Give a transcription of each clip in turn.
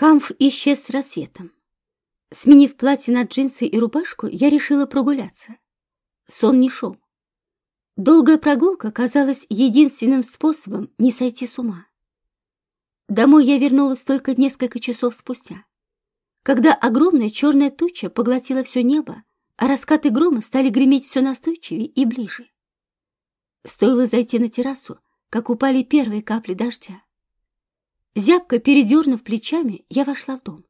Камф исчез с рассветом. Сменив платье на джинсы и рубашку, я решила прогуляться. Сон не шел. Долгая прогулка казалась единственным способом не сойти с ума. Домой я вернулась только несколько часов спустя, когда огромная черная туча поглотила все небо, а раскаты грома стали греметь все настойчивее и ближе. Стоило зайти на террасу, как упали первые капли дождя. Зябко передернув плечами, я вошла в дом.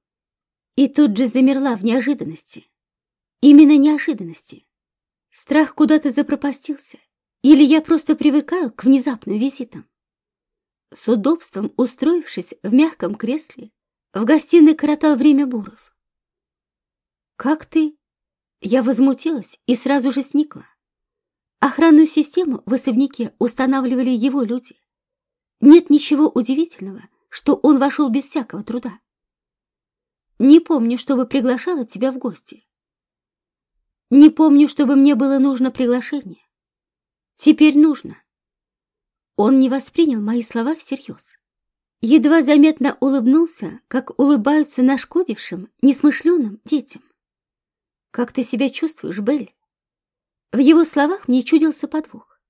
И тут же замерла в неожиданности. Именно неожиданности. Страх куда-то запропастился. Или я просто привыкаю к внезапным визитам. С удобством устроившись в мягком кресле, в гостиной коротал время Буров. «Как ты?» Я возмутилась и сразу же сникла. Охранную систему в особняке устанавливали его люди. Нет ничего удивительного, что он вошел без всякого труда. Не помню, чтобы приглашала тебя в гости. Не помню, чтобы мне было нужно приглашение. Теперь нужно. Он не воспринял мои слова всерьез. Едва заметно улыбнулся, как улыбаются нашкодившим, несмышленым детям. «Как ты себя чувствуешь, Белль?» В его словах мне чудился подвох.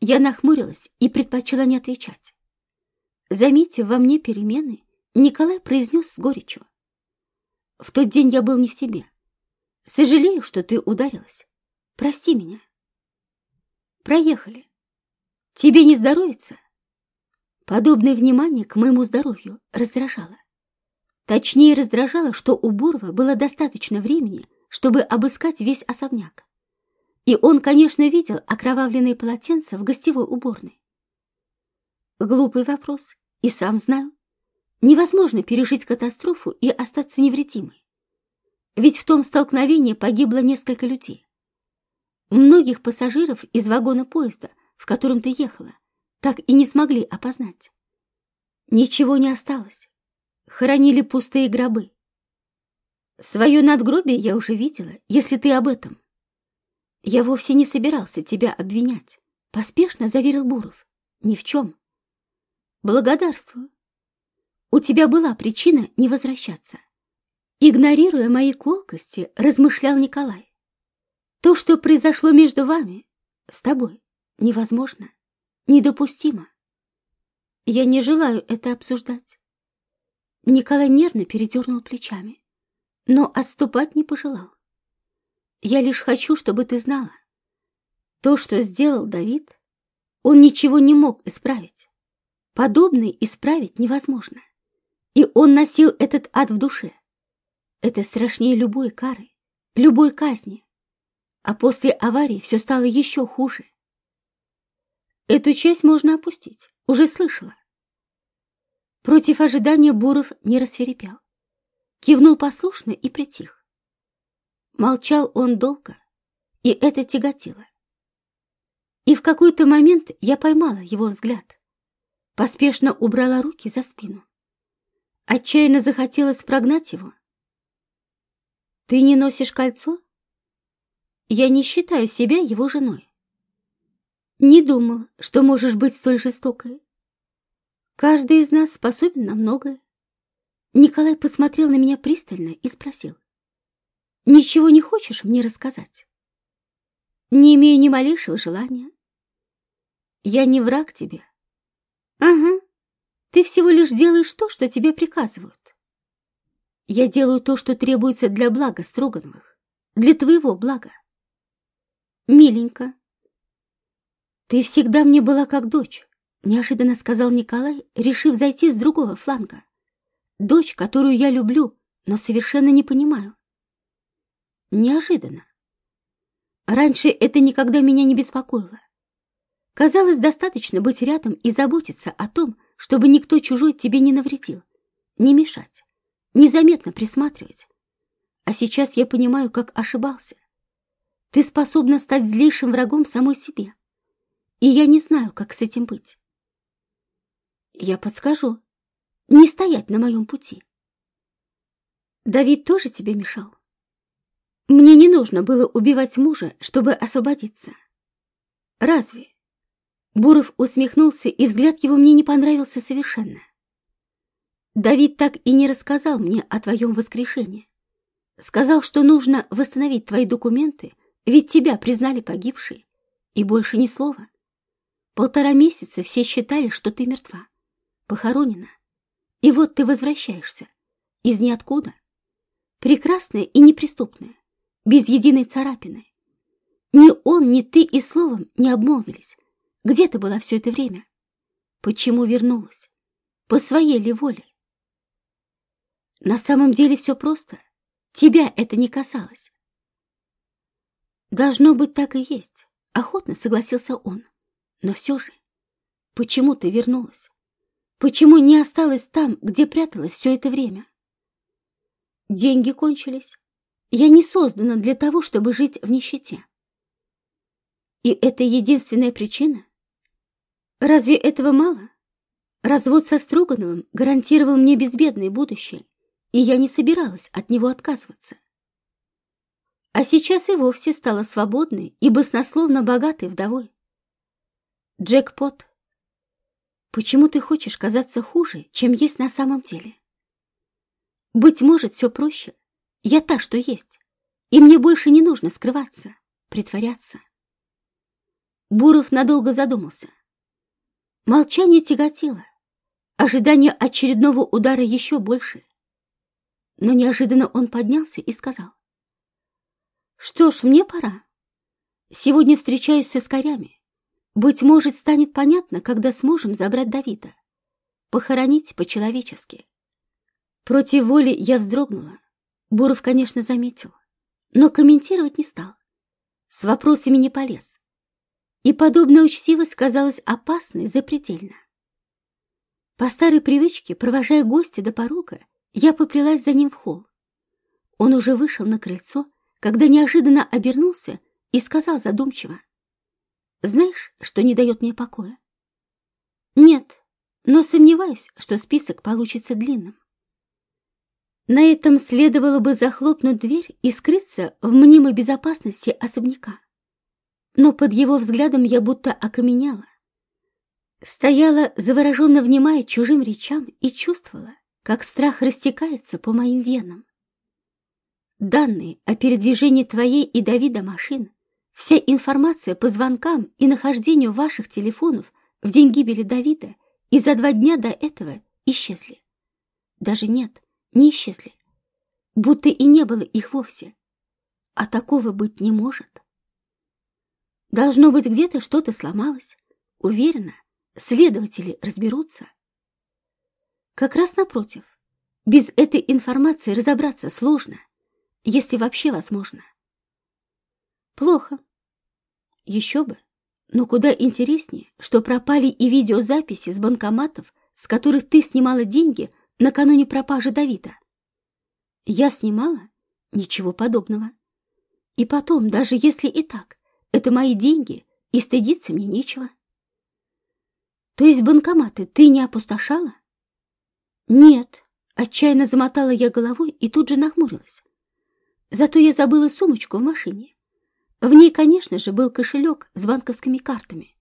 Я нахмурилась и предпочла не отвечать. Заметив во мне перемены, Николай произнес с горечью. В тот день я был не в себе. Сожалею, что ты ударилась. Прости меня. Проехали. Тебе не здоровится? Подобное внимание к моему здоровью раздражало. Точнее, раздражало, что у Бурова было достаточно времени, чтобы обыскать весь особняк. И он, конечно, видел окровавленные полотенца в гостевой уборной. Глупый вопрос, и сам знаю. Невозможно пережить катастрофу и остаться невредимой. Ведь в том столкновении погибло несколько людей. Многих пассажиров из вагона поезда, в котором ты ехала, так и не смогли опознать. Ничего не осталось. Хоронили пустые гробы. Свое надгробие я уже видела, если ты об этом. Я вовсе не собирался тебя обвинять, поспешно заверил Буров. Ни в чем. Благодарствую. У тебя была причина не возвращаться. Игнорируя мои колкости, размышлял Николай. То, что произошло между вами, с тобой, невозможно, недопустимо. Я не желаю это обсуждать. Николай нервно передернул плечами, но отступать не пожелал. Я лишь хочу, чтобы ты знала. То, что сделал Давид, он ничего не мог исправить. Подобное исправить невозможно. И он носил этот ад в душе. Это страшнее любой кары, любой казни. А после аварии все стало еще хуже. Эту часть можно опустить, уже слышала. Против ожидания Буров не рассверепел. Кивнул послушно и притих. Молчал он долго, и это тяготило. И в какой-то момент я поймала его взгляд. Поспешно убрала руки за спину. Отчаянно захотелось прогнать его. Ты не носишь кольцо? Я не считаю себя его женой. Не думал, что можешь быть столь жестокой. Каждый из нас способен на многое. Николай посмотрел на меня пристально и спросил. Ничего не хочешь мне рассказать? Не имею ни малейшего желания. Я не враг тебе. Ага, ты всего лишь делаешь то, что тебе приказывают. Я делаю то, что требуется для блага Строгановых, для твоего блага. Миленько. Ты всегда мне была как дочь, неожиданно сказал Николай, решив зайти с другого фланга. Дочь, которую я люблю, но совершенно не понимаю. Неожиданно. Раньше это никогда меня не беспокоило. Казалось, достаточно быть рядом и заботиться о том, чтобы никто чужой тебе не навредил, не мешать, незаметно присматривать. А сейчас я понимаю, как ошибался. Ты способна стать злейшим врагом самой себе. И я не знаю, как с этим быть. Я подскажу. Не стоять на моем пути. Давид тоже тебе мешал? Мне не нужно было убивать мужа, чтобы освободиться. Разве? Буров усмехнулся, и взгляд его мне не понравился совершенно. Давид так и не рассказал мне о твоем воскрешении. Сказал, что нужно восстановить твои документы, ведь тебя признали погибшей, и больше ни слова. Полтора месяца все считали, что ты мертва, похоронена. И вот ты возвращаешься. Из ниоткуда. Прекрасная и неприступная, без единой царапины. Ни он, ни ты и словом не обмолвились. Где ты была все это время? Почему вернулась? По своей ли воле? На самом деле все просто. Тебя это не касалось. Должно быть, так и есть. Охотно согласился он. Но все же, почему ты вернулась? Почему не осталась там, где пряталась все это время? Деньги кончились. Я не создана для того, чтобы жить в нищете. И это единственная причина? Разве этого мало? Развод со Строгановым гарантировал мне безбедное будущее, и я не собиралась от него отказываться. А сейчас и вовсе стала свободной и баснословно богатой вдовой. Джекпот. Почему ты хочешь казаться хуже, чем есть на самом деле? Быть может, все проще. Я та, что есть, и мне больше не нужно скрываться, притворяться. Буров надолго задумался. Молчание тяготило. Ожидание очередного удара еще больше. Но неожиданно он поднялся и сказал. Что ж, мне пора. Сегодня встречаюсь с искорями. Быть может, станет понятно, когда сможем забрать Давида. Похоронить по-человечески. Против воли я вздрогнула. Буров, конечно, заметил, но комментировать не стал. С вопросами не полез. И подобная учтивость казалась опасной запредельно. По старой привычке, провожая гостя до порога, я поплелась за ним в холл. Он уже вышел на крыльцо, когда неожиданно обернулся и сказал задумчиво. «Знаешь, что не дает мне покоя?» «Нет, но сомневаюсь, что список получится длинным». На этом следовало бы захлопнуть дверь и скрыться в мнимой безопасности особняка. Но под его взглядом я будто окаменела. Стояла, завороженно внимая чужим речам, и чувствовала, как страх растекается по моим венам. Данные о передвижении твоей и Давида машин, вся информация по звонкам и нахождению ваших телефонов в день гибели Давида и за два дня до этого исчезли. Даже нет, не исчезли. Будто и не было их вовсе. А такого быть не может. Должно быть, где-то что-то сломалось. Уверена, следователи разберутся. Как раз напротив, без этой информации разобраться сложно, если вообще возможно. Плохо. Еще бы. Но куда интереснее, что пропали и видеозаписи с банкоматов, с которых ты снимала деньги накануне пропажи Давида. Я снимала? Ничего подобного. И потом, даже если и так, это мои деньги, и стыдиться мне нечего. То есть банкоматы ты не опустошала? Нет, отчаянно замотала я головой и тут же нахмурилась. Зато я забыла сумочку в машине. В ней, конечно же, был кошелек с банковскими картами.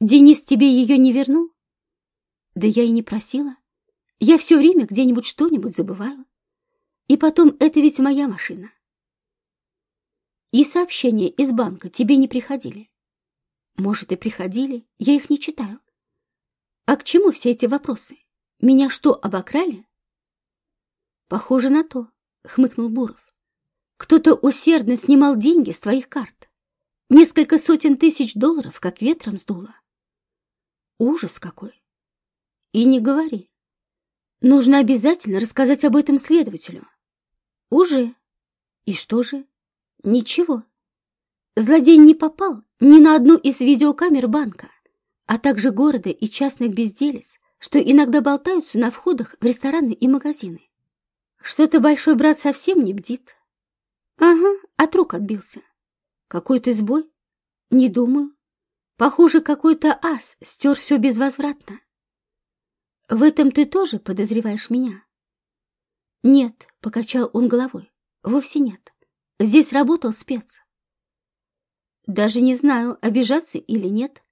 Денис тебе ее не вернул? Да я и не просила. Я все время где-нибудь что-нибудь забываю. И потом, это ведь моя машина. И сообщения из банка тебе не приходили. Может, и приходили, я их не читаю. А к чему все эти вопросы? Меня что, обокрали? Похоже на то, хмыкнул Буров. Кто-то усердно снимал деньги с твоих карт. Несколько сотен тысяч долларов, как ветром сдуло. Ужас какой! И не говори. Нужно обязательно рассказать об этом следователю. Уже. И что же? Ничего. Злодей не попал ни на одну из видеокамер банка, а также города и частных безделец, что иногда болтаются на входах в рестораны и магазины. Что-то большой брат совсем не бдит. Ага, от рук отбился. Какой-то сбой? Не думаю. Похоже, какой-то ас стер все безвозвратно. В этом ты тоже подозреваешь меня? Нет, покачал он головой. Вовсе нет. Здесь работал спец. Даже не знаю, обижаться или нет.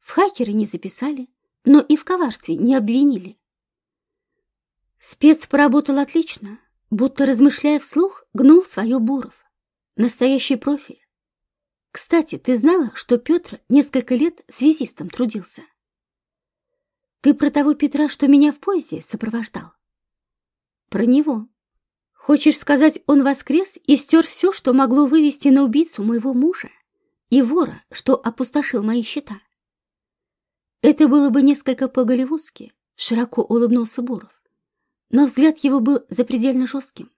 В хакеры не записали, но и в коварстве не обвинили. Спец поработал отлично, будто размышляя вслух, гнул свое Буров. Настоящий профи. Кстати, ты знала, что Петр несколько лет связистом трудился? Ты про того Петра, что меня в поезде сопровождал? Про него. Хочешь сказать, он воскрес и стер все, что могло вывести на убийцу моего мужа и вора, что опустошил мои счета? Это было бы несколько по-голливудски, широко улыбнулся Буров. Но взгляд его был запредельно жестким.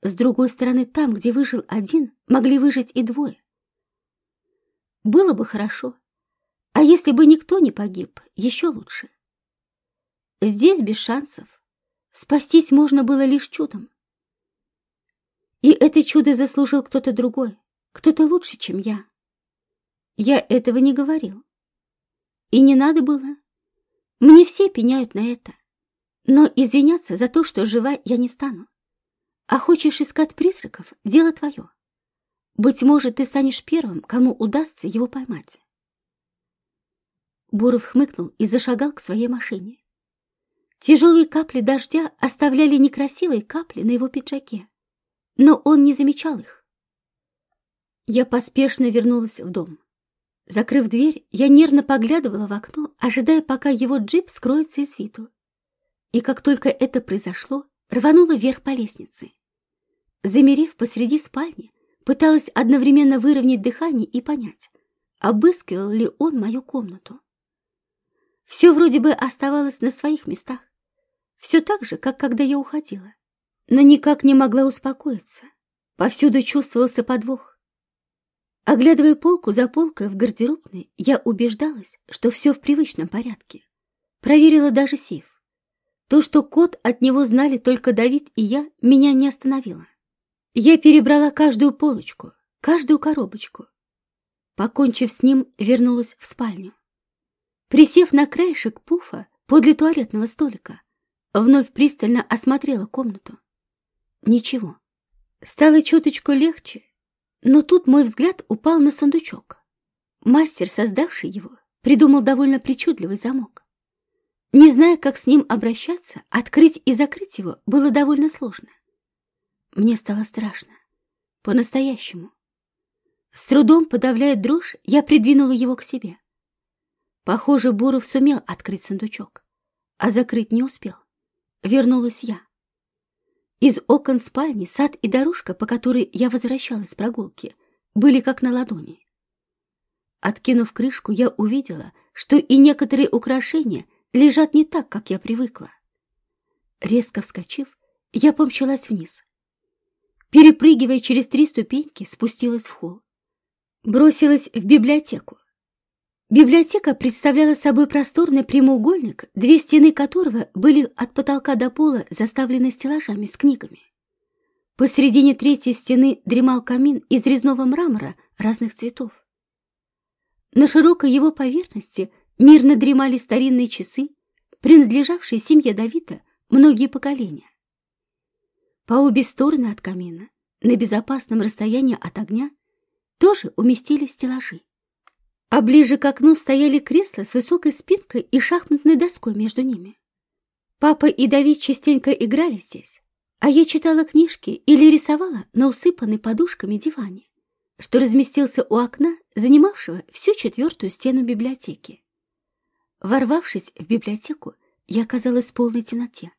С другой стороны, там, где выжил один, могли выжить и двое. Было бы хорошо. А если бы никто не погиб, еще лучше. Здесь без шансов. Спастись можно было лишь чудом. И это чудо заслужил кто-то другой, кто-то лучше, чем я. Я этого не говорил. И не надо было. Мне все пеняют на это. Но извиняться за то, что жива, я не стану. А хочешь искать призраков — дело твое. Быть может, ты станешь первым, кому удастся его поймать. Буров хмыкнул и зашагал к своей машине. Тяжелые капли дождя оставляли некрасивые капли на его пиджаке, но он не замечал их. Я поспешно вернулась в дом. Закрыв дверь, я нервно поглядывала в окно, ожидая, пока его джип скроется из виду. И как только это произошло, рванула вверх по лестнице. Замерев посреди спальни, пыталась одновременно выровнять дыхание и понять, обыскивал ли он мою комнату. Все вроде бы оставалось на своих местах, все так же, как когда я уходила, но никак не могла успокоиться. Повсюду чувствовался подвох. Оглядывая полку за полкой в гардеробной, я убеждалась, что все в привычном порядке. Проверила даже сейф. То, что код от него знали только Давид и я, меня не остановило. Я перебрала каждую полочку, каждую коробочку. Покончив с ним, вернулась в спальню. Присев на краешек пуфа подле туалетного столика, вновь пристально осмотрела комнату. Ничего. Стало чуточку легче, но тут мой взгляд упал на сундучок. Мастер, создавший его, придумал довольно причудливый замок. Не зная, как с ним обращаться, открыть и закрыть его было довольно сложно. Мне стало страшно. По-настоящему. С трудом подавляя дрожь, я придвинула его к себе. Похоже, Буров сумел открыть сундучок, а закрыть не успел. Вернулась я. Из окон спальни сад и дорожка, по которой я возвращалась с прогулки, были как на ладони. Откинув крышку, я увидела, что и некоторые украшения лежат не так, как я привыкла. Резко вскочив, я помчалась вниз. Перепрыгивая через три ступеньки, спустилась в холл. Бросилась в библиотеку. Библиотека представляла собой просторный прямоугольник, две стены которого были от потолка до пола заставлены стеллажами с книгами. Посередине третьей стены дремал камин из резного мрамора разных цветов. На широкой его поверхности мирно дремали старинные часы, принадлежавшие семье Давида многие поколения. По обе стороны от камина, на безопасном расстоянии от огня, тоже уместились стеллажи. А ближе к окну стояли кресла с высокой спинкой и шахматной доской между ними. Папа и Давид частенько играли здесь, а я читала книжки или рисовала на усыпанной подушками диване, что разместился у окна, занимавшего всю четвертую стену библиотеки. Ворвавшись в библиотеку, я оказалась в полной темноте.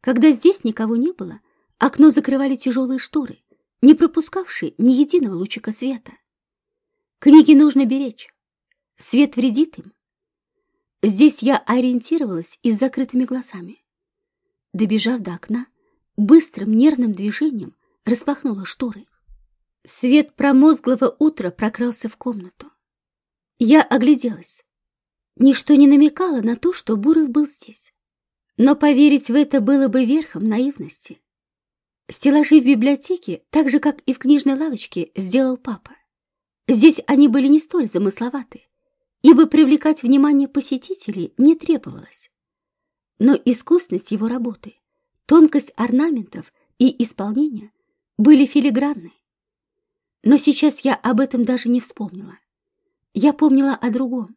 Когда здесь никого не было, Окно закрывали тяжелые шторы, не пропускавшие ни единого лучика света. Книги нужно беречь. Свет вредит им. Здесь я ориентировалась и с закрытыми глазами. Добежав до окна, быстрым нервным движением распахнула шторы. Свет промозглого утра прокрался в комнату. Я огляделась. Ничто не намекало на то, что Буров был здесь. Но поверить в это было бы верхом наивности. Стеллажи в библиотеке, так же, как и в книжной лавочке, сделал папа. Здесь они были не столь замысловаты, ибо привлекать внимание посетителей не требовалось. Но искусность его работы, тонкость орнаментов и исполнения были филигранны. Но сейчас я об этом даже не вспомнила. Я помнила о другом.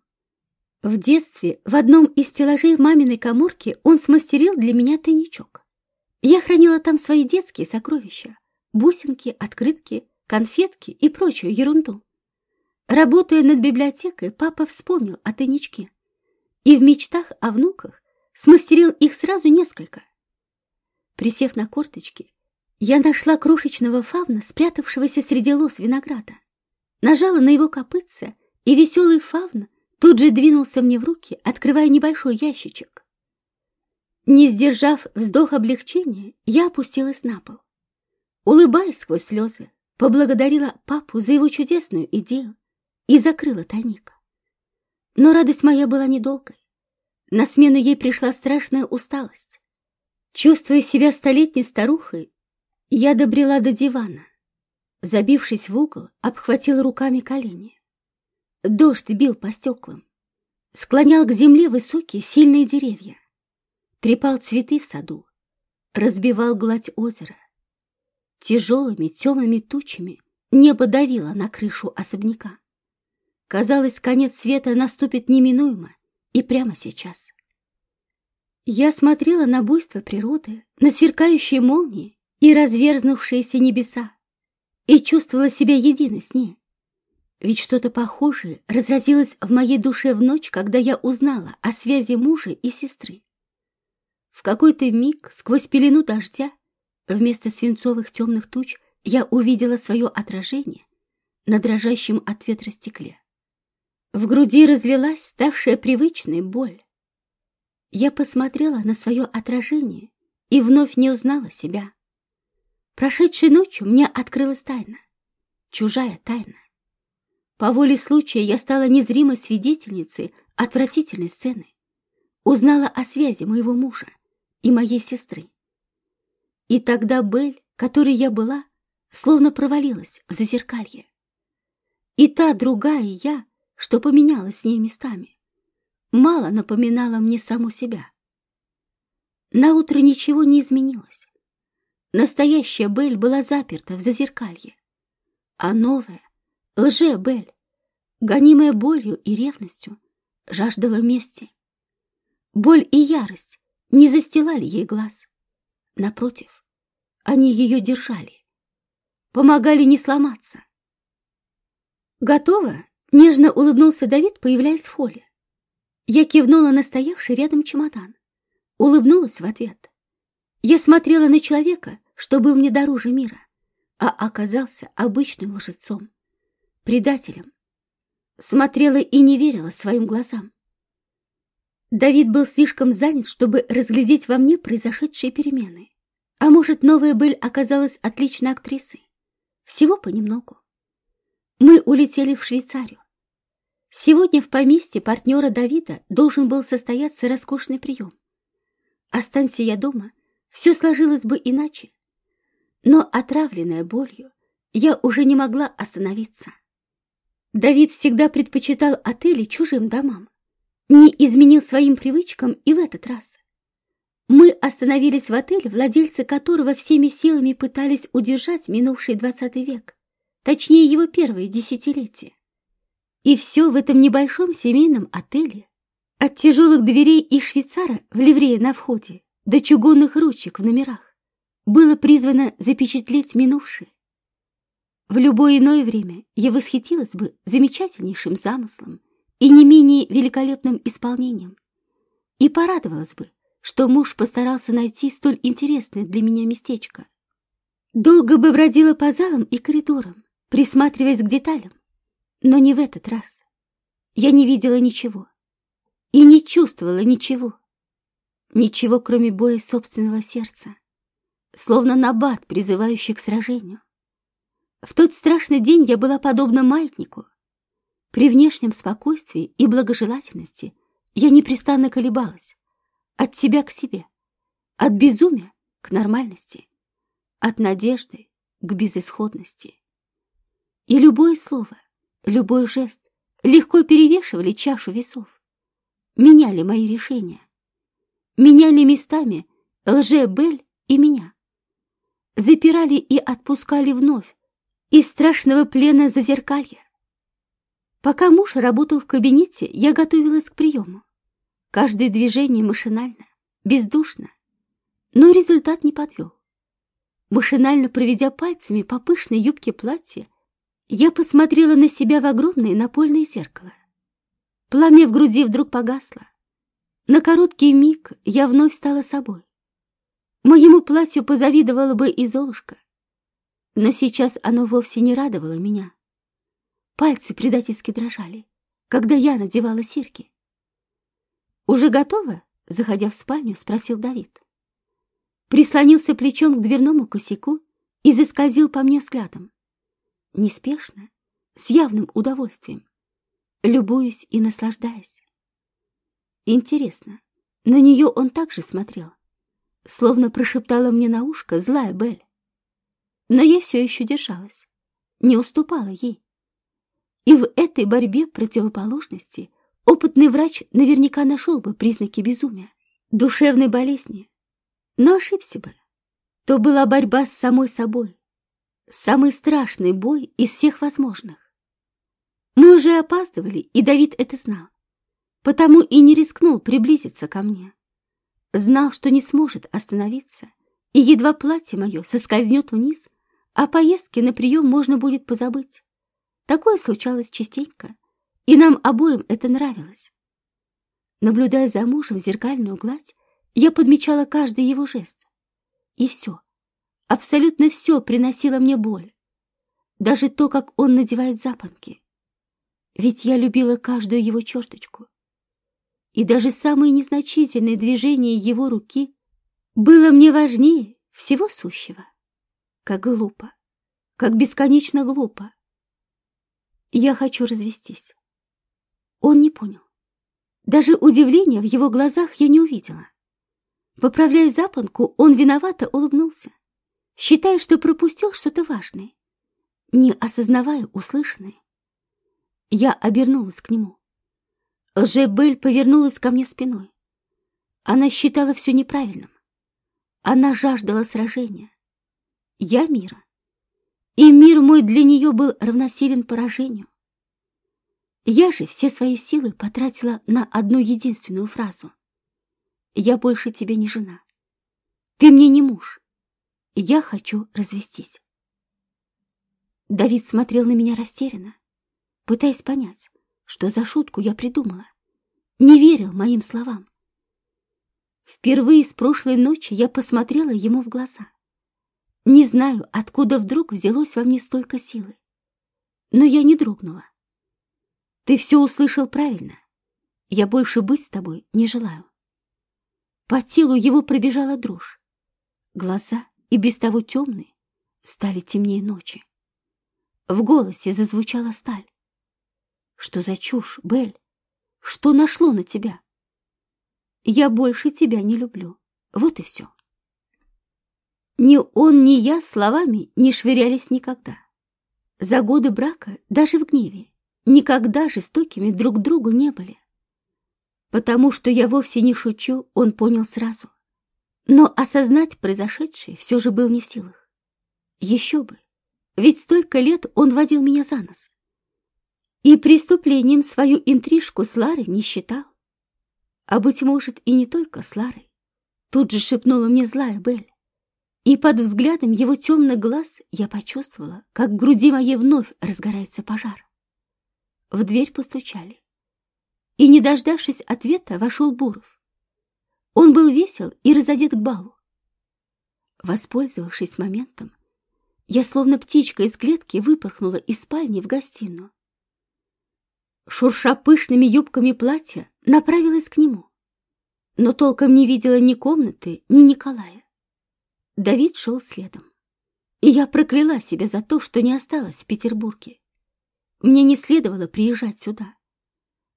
В детстве в одном из стеллажей маминой коморки он смастерил для меня тайничок. Я хранила там свои детские сокровища, бусинки, открытки, конфетки и прочую ерунду. Работая над библиотекой, папа вспомнил о тайничке и в мечтах о внуках смастерил их сразу несколько. Присев на корточки, я нашла крошечного фавна, спрятавшегося среди лос винограда. Нажала на его копытце, и веселый фавн тут же двинулся мне в руки, открывая небольшой ящичек. Не сдержав вздох облегчения, я опустилась на пол. Улыбаясь сквозь слезы, поблагодарила папу за его чудесную идею и закрыла тайник. Но радость моя была недолгой. На смену ей пришла страшная усталость. Чувствуя себя столетней старухой, я добрела до дивана. Забившись в угол, обхватила руками колени. Дождь бил по стеклам, склонял к земле высокие сильные деревья, трепал цветы в саду, разбивал гладь озера. Тяжелыми темными тучами небо давило на крышу особняка. Казалось, конец света наступит неминуемо и прямо сейчас. Я смотрела на буйство природы, на сверкающие молнии и разверзнувшиеся небеса и чувствовала себя единой с ней. Ведь что-то похожее разразилось в моей душе в ночь, когда я узнала о связи мужа и сестры. В какой-то миг, сквозь пелену дождя, вместо свинцовых темных туч я увидела свое отражение на дрожащем от ветра стекле. В груди разлилась ставшая привычной боль. Я посмотрела на свое отражение и вновь не узнала себя. Прошедшей ночью мне открылась тайна, чужая тайна. По воле случая я стала незримой свидетельницей отвратительной сцены. Узнала о связи моего мужа и моей сестры. И тогда Бель, которой я была, словно провалилась в зазеркалье. И та другая я, что поменялась с ней местами, мало напоминала мне саму себя. Наутро ничего не изменилось. Настоящая Бель была заперта в зазеркалье, а новая, лже-Бель, гонимая болью и ревностью, жаждала мести. Боль и ярость не застилали ей глаз. Напротив, они ее держали, помогали не сломаться. «Готово?» — нежно улыбнулся Давид, появляясь в холле. Я кивнула на стоявший рядом чемодан, улыбнулась в ответ. Я смотрела на человека, что был мне дороже мира, а оказался обычным лжецом предателем. Смотрела и не верила своим глазам. Давид был слишком занят, чтобы разглядеть во мне произошедшие перемены. А может, новая Бель оказалась отличной актрисой. Всего понемногу. Мы улетели в Швейцарию. Сегодня в поместье партнера Давида должен был состояться роскошный прием. Останься я дома, все сложилось бы иначе. Но, отравленная болью, я уже не могла остановиться. Давид всегда предпочитал отели чужим домам. Не изменил своим привычкам и в этот раз. Мы остановились в отеле, владельцы которого всеми силами пытались удержать минувший двадцатый век, точнее его первые десятилетия. И все в этом небольшом семейном отеле, от тяжелых дверей и швейцара в ливрее на входе до чугунных ручек в номерах, было призвано запечатлеть минувшее. В любое иное время я восхитилась бы замечательнейшим замыслом и не менее великолепным исполнением. И порадовалась бы, что муж постарался найти столь интересное для меня местечко. Долго бы бродила по залам и коридорам, присматриваясь к деталям, но не в этот раз. Я не видела ничего и не чувствовала ничего. Ничего, кроме боя собственного сердца, словно набат, призывающий к сражению. В тот страшный день я была подобна маятнику. При внешнем спокойствии и благожелательности я непрестанно колебалась. От себя к себе, от безумия к нормальности, от надежды к безысходности. И любое слово, любой жест легко перевешивали чашу весов, меняли мои решения, меняли местами лже-Бель и меня, запирали и отпускали вновь, из страшного плена зазеркалья. Пока муж работал в кабинете, я готовилась к приему. Каждое движение машинально, бездушно, но результат не подвел. Машинально проведя пальцами по пышной юбке платья, я посмотрела на себя в огромное напольное зеркало. Пламя в груди вдруг погасло. На короткий миг я вновь стала собой. Моему платью позавидовала бы и Золушка. Но сейчас оно вовсе не радовало меня. Пальцы предательски дрожали, когда я надевала серьги. «Уже готово?» — заходя в спальню, спросил Давид. Прислонился плечом к дверному косяку и заскользил по мне взглядом. Неспешно, с явным удовольствием, любуясь и наслаждаясь. Интересно, на нее он также смотрел, словно прошептала мне на ушко злая Бель. Но я все еще держалась, не уступала ей. И в этой борьбе противоположности опытный врач наверняка нашел бы признаки безумия, душевной болезни. Но ошибся бы. То была борьба с самой собой. Самый страшный бой из всех возможных. Мы уже опаздывали, и Давид это знал. Потому и не рискнул приблизиться ко мне. Знал, что не сможет остановиться, и едва платье мое соскользнет вниз, о поездке на прием можно будет позабыть. Такое случалось частенько, и нам обоим это нравилось. Наблюдая за мужем в зеркальную гладь, я подмечала каждый его жест. И все, абсолютно все приносило мне боль. Даже то, как он надевает запонки. Ведь я любила каждую его черточку. И даже самые незначительные движения его руки было мне важнее всего сущего. Как глупо, как бесконечно глупо. Я хочу развестись. Он не понял. Даже удивления в его глазах я не увидела. Поправляя запонку, он виновато улыбнулся, считая, что пропустил что-то важное, не осознавая услышанное. Я обернулась к нему. Лжебель повернулась ко мне спиной. Она считала все неправильным. Она жаждала сражения. Я мира и мир мой для нее был равносилен поражению. Я же все свои силы потратила на одну единственную фразу. «Я больше тебе не жена. Ты мне не муж. Я хочу развестись». Давид смотрел на меня растерянно, пытаясь понять, что за шутку я придумала. Не верил моим словам. Впервые с прошлой ночи я посмотрела ему в глаза. Не знаю, откуда вдруг взялось во мне столько силы. Но я не дрогнула. Ты все услышал правильно. Я больше быть с тобой не желаю. По телу его пробежала дрожь. Глаза, и без того темные, стали темнее ночи. В голосе зазвучала сталь. Что за чушь, Бель? Что нашло на тебя? Я больше тебя не люблю. Вот и все. Ни он, ни я словами не швырялись никогда. За годы брака, даже в гневе, никогда жестокими друг другу не были. Потому что я вовсе не шучу, он понял сразу. Но осознать произошедшее все же был не в силах. Еще бы, ведь столько лет он водил меня за нос. И преступлением свою интрижку с Ларой не считал. А, быть может, и не только с Ларой. Тут же шепнула мне злая Бель. И под взглядом его темных глаз я почувствовала, как в груди моей вновь разгорается пожар. В дверь постучали. И, не дождавшись ответа, вошел Буров. Он был весел и разодет к балу. Воспользовавшись моментом, я словно птичка из клетки выпорхнула из спальни в гостиную. Шурша пышными юбками платья, направилась к нему, но толком не видела ни комнаты, ни Николая. Давид шел следом. И я прокляла себя за то, что не осталась в Петербурге. Мне не следовало приезжать сюда.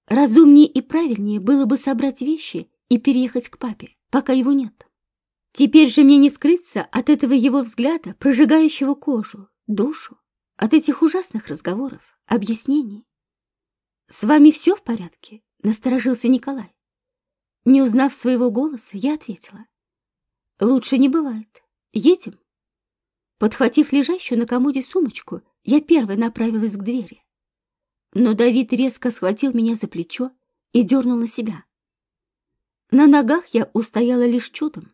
Разумнее и правильнее было бы собрать вещи и переехать к папе, пока его нет. Теперь же мне не скрыться от этого его взгляда, прожигающего кожу, душу, от этих ужасных разговоров, объяснений. «С вами все в порядке?» — насторожился Николай. Не узнав своего голоса, я ответила. «Лучше не бывает. Едем?» Подхватив лежащую на комоде сумочку, я первой направилась к двери. но Давид резко схватил меня за плечо и дернул на себя. На ногах я устояла лишь чудом.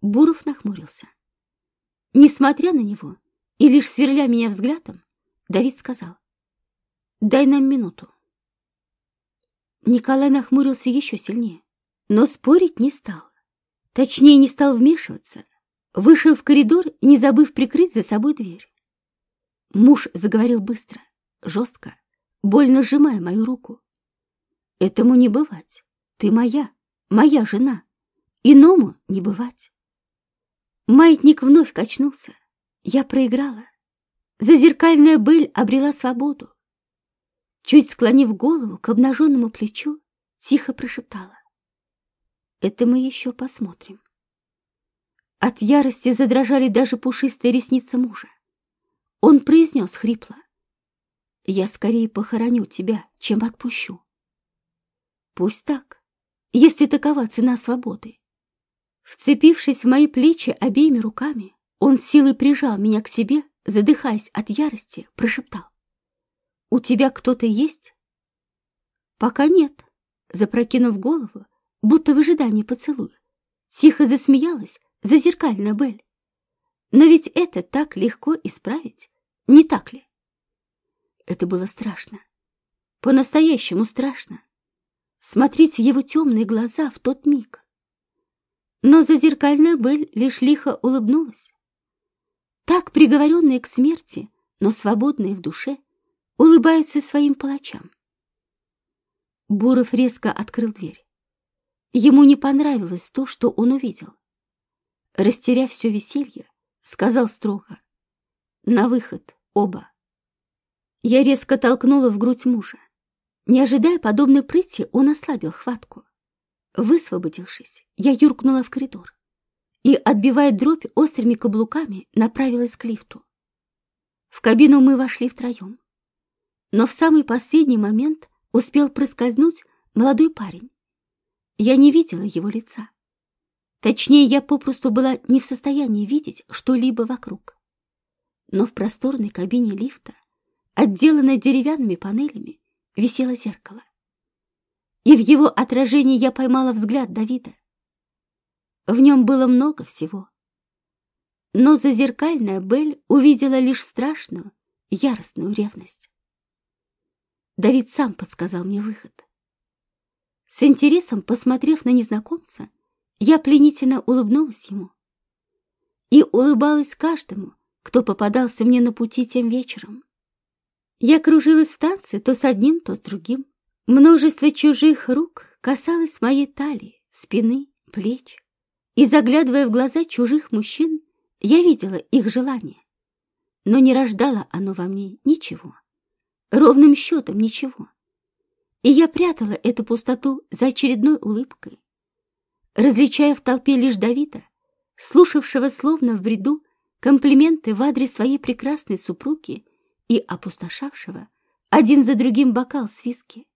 Буров нахмурился. Несмотря на него и лишь сверля меня взглядом, Давид сказал, «Дай нам минуту». Николай нахмурился еще сильнее, но спорить не стал. Точнее, не стал вмешиваться. Вышел в коридор, не забыв прикрыть за собой дверь. Муж заговорил быстро, жестко, больно сжимая мою руку. «Этому не бывать. Ты моя, моя жена. Иному не бывать». Маятник вновь качнулся. Я проиграла. Зазеркальная быль обрела свободу. Чуть склонив голову к обнаженному плечу, тихо прошептала. Это мы еще посмотрим. От ярости задрожали даже пушистые ресницы мужа. Он произнес хрипло. «Я скорее похороню тебя, чем отпущу». «Пусть так, если такова цена свободы». Вцепившись в мои плечи обеими руками, он силой прижал меня к себе, задыхаясь от ярости, прошептал. «У тебя кто-то есть?» «Пока нет», запрокинув голову, будто в ожидании поцелуя. Тихо засмеялась зазеркальная Бель. Но ведь это так легко исправить, не так ли? Это было страшно. По-настоящему страшно. Смотреть его темные глаза в тот миг. Но зазеркальная Бель лишь лихо улыбнулась. Так приговоренные к смерти, но свободные в душе, улыбаются своим палачам. Буров резко открыл дверь. Ему не понравилось то, что он увидел. Растеряв все веселье, сказал строго. «На выход, оба!» Я резко толкнула в грудь мужа. Не ожидая подобной прыти, он ослабил хватку. Высвободившись, я юркнула в коридор и, отбивая дробь острыми каблуками, направилась к лифту. В кабину мы вошли втроем. Но в самый последний момент успел проскользнуть молодой парень я не видела его лица. Точнее, я попросту была не в состоянии видеть что-либо вокруг. Но в просторной кабине лифта, отделанной деревянными панелями, висело зеркало. И в его отражении я поймала взгляд Давида. В нем было много всего. Но зазеркальная Бель увидела лишь страшную, яростную ревность. Давид сам подсказал мне выход. С интересом, посмотрев на незнакомца, я пленительно улыбнулась ему. И улыбалась каждому, кто попадался мне на пути тем вечером. Я кружилась в танце то с одним, то с другим. Множество чужих рук касалось моей талии, спины, плеч. И, заглядывая в глаза чужих мужчин, я видела их желание. Но не рождало оно во мне ничего. Ровным счетом ничего и я прятала эту пустоту за очередной улыбкой, различая в толпе лишь Давида, слушавшего словно в бреду комплименты в адрес своей прекрасной супруги и опустошавшего один за другим бокал с виски.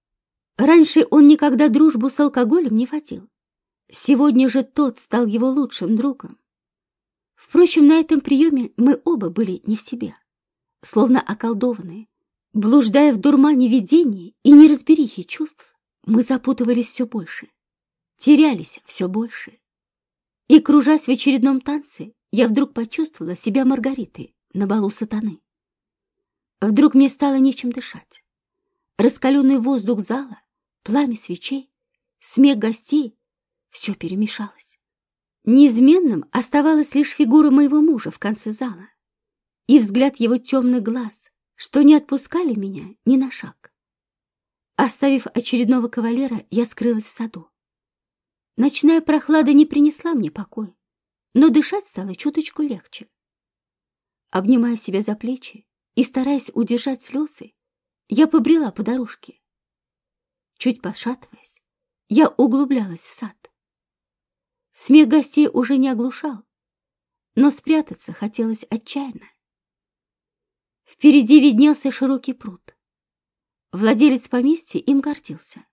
Раньше он никогда дружбу с алкоголем не водил. Сегодня же тот стал его лучшим другом. Впрочем, на этом приеме мы оба были не в себе, словно околдованные, Блуждая в дурмане видений и неразберихи чувств, мы запутывались все больше, терялись все больше. И, кружась в очередном танце, я вдруг почувствовала себя Маргаритой на балу сатаны. Вдруг мне стало нечем дышать. Раскаленный воздух зала, пламя свечей, смех гостей — все перемешалось. Неизменным оставалась лишь фигура моего мужа в конце зала и взгляд его темных глаз, что не отпускали меня ни на шаг. Оставив очередного кавалера, я скрылась в саду. Ночная прохлада не принесла мне покоя, но дышать стало чуточку легче. Обнимая себя за плечи и стараясь удержать слезы, я побрела по дорожке. Чуть пошатываясь, я углублялась в сад. Смех гостей уже не оглушал, но спрятаться хотелось отчаянно. Впереди виднелся широкий пруд. Владелец поместья им гордился.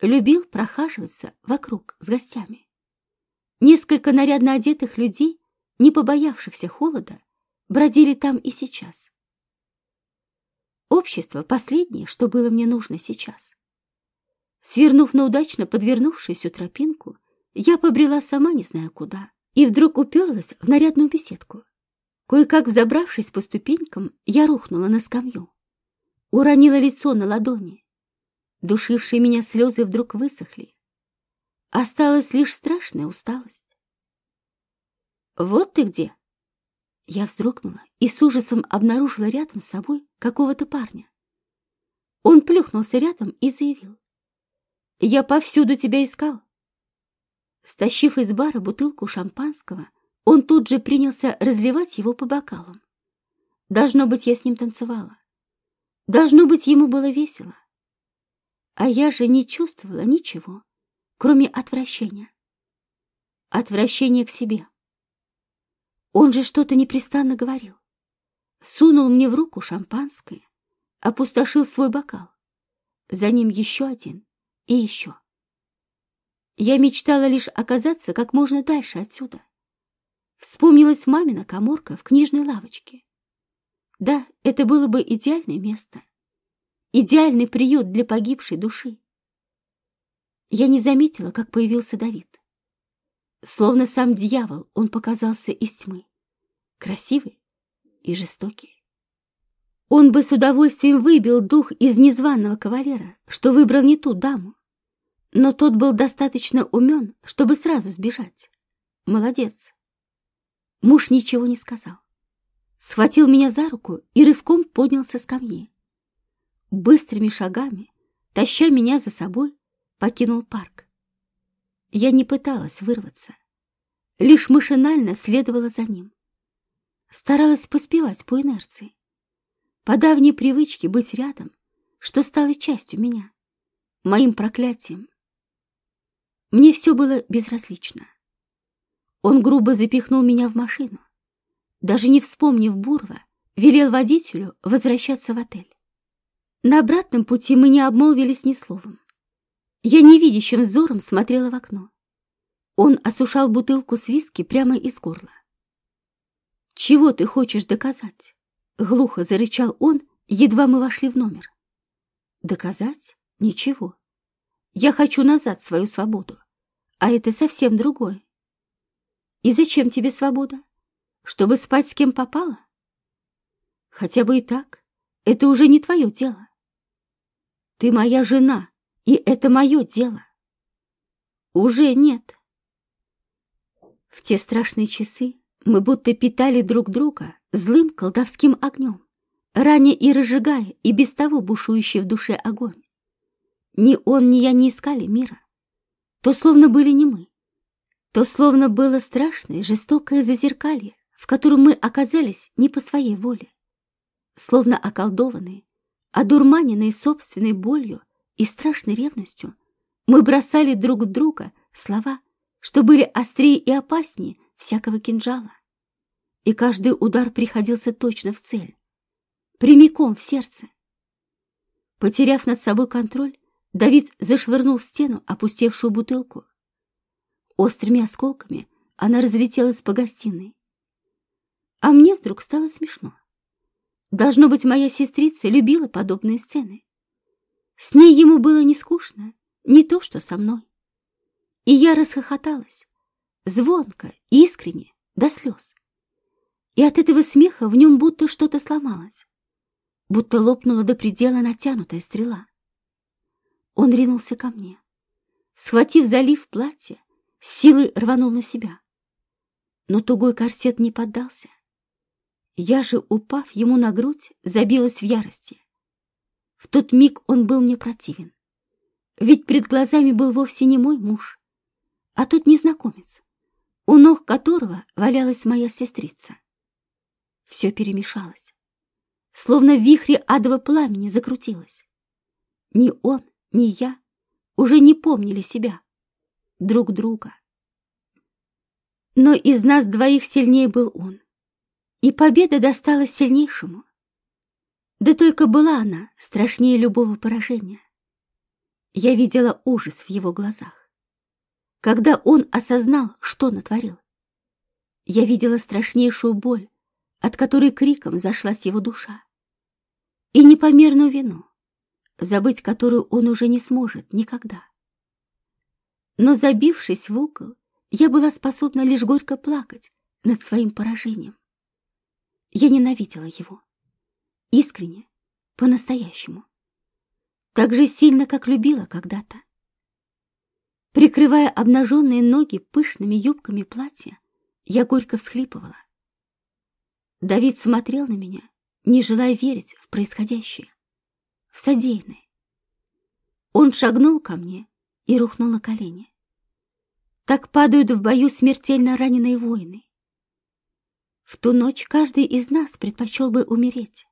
Любил прохаживаться вокруг с гостями. Несколько нарядно одетых людей, не побоявшихся холода, бродили там и сейчас. Общество — последнее, что было мне нужно сейчас. Свернув на удачно подвернувшуюся тропинку, я побрела сама не зная куда, и вдруг уперлась в нарядную беседку. Кое-как взобравшись по ступенькам, я рухнула на скамью. Уронила лицо на ладони. Душившие меня слезы вдруг высохли. Осталась лишь страшная усталость. «Вот ты где!» Я вздрогнула и с ужасом обнаружила рядом с собой какого-то парня. Он плюхнулся рядом и заявил. «Я повсюду тебя искал». Стащив из бара бутылку шампанского, он тут же принялся разливать его по бокалам. Должно быть, я с ним танцевала. Должно быть, ему было весело. А я же не чувствовала ничего, кроме отвращения. Отвращения к себе. Он же что-то непрестанно говорил. Сунул мне в руку шампанское, опустошил свой бокал. За ним еще один и еще. Я мечтала лишь оказаться как можно дальше отсюда. Вспомнилась мамина коморка в книжной лавочке. Да, это было бы идеальное место. Идеальный приют для погибшей души. Я не заметила, как появился Давид. Словно сам дьявол, он показался из тьмы. Красивый и жестокий. Он бы с удовольствием выбил дух из незваного кавалера, что выбрал не ту даму. Но тот был достаточно умен, чтобы сразу сбежать. Молодец. Муж ничего не сказал. Схватил меня за руку и рывком поднялся с скамьи. Быстрыми шагами, таща меня за собой, покинул парк. Я не пыталась вырваться, лишь машинально следовала за ним. Старалась поспевать по инерции, по давней привычке быть рядом, что стало частью меня, моим проклятием. Мне все было безразлично. Он грубо запихнул меня в машину. Даже не вспомнив Бурва, велел водителю возвращаться в отель. На обратном пути мы не обмолвились ни словом. Я невидящим взором смотрела в окно. Он осушал бутылку с виски прямо из горла. «Чего ты хочешь доказать?» — глухо зарычал он, едва мы вошли в номер. «Доказать? Ничего. Я хочу назад свою свободу, а это совсем другое. И зачем тебе свобода? Чтобы спать с кем попало? Хотя бы и так. Это уже не твое дело. Ты моя жена, и это мое дело. Уже нет. В те страшные часы мы будто питали друг друга злым колдовским огнем, ранее и разжигая и без того бушующий в душе огонь. Ни он, ни я не искали мира. То словно были не мы, то словно было страшное, жестокое зазеркалье, в котором мы оказались не по своей воле. Словно околдованные, одурманенные собственной болью и страшной ревностью, мы бросали друг друга слова, что были острее и опаснее всякого кинжала. И каждый удар приходился точно в цель, прямиком в сердце. Потеряв над собой контроль, Давид зашвырнул в стену опустевшую бутылку. Острыми осколками она разлетелась по гостиной. А мне вдруг стало смешно. Должно быть, моя сестрица любила подобные сцены. С ней ему было не скучно, не то что со мной. И я расхохоталась, звонко, искренне, до слез. И от этого смеха в нем будто что-то сломалось, будто лопнула до предела натянутая стрела. Он ринулся ко мне. Схватив залив платье, силой рванул на себя. Но тугой корсет не поддался. Я же, упав ему на грудь, забилась в ярости. В тот миг он был мне противен. Ведь перед глазами был вовсе не мой муж, а тот незнакомец, у ног которого валялась моя сестрица. Все перемешалось, словно в вихре адового пламени закрутилось. Ни он, ни я уже не помнили себя, друг друга. Но из нас двоих сильнее был он, и победа досталась сильнейшему. Да только была она страшнее любого поражения. Я видела ужас в его глазах. Когда он осознал, что натворил. Я видела страшнейшую боль, от которой криком зашлась его душа. и непомерную вину, забыть которую он уже не сможет никогда. Но забившись в угол, я была способна лишь горько плакать над своим поражением. Я ненавидела его. Искренне, по-настоящему. Так же сильно, как любила когда-то. Прикрывая обнаженные ноги пышными юбками платья, я горько всхлипывала. Давид смотрел на меня, не желая верить в происходящее, в содеянное. Он шагнул ко мне и рухнул на колени. Так падают в бою смертельно раненые воины. В ту ночь каждый из нас предпочел бы умереть.